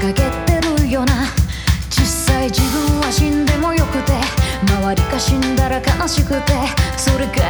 掲げてるよな。実際自分は死んでもよくて周りが死んだら悲しくてそれが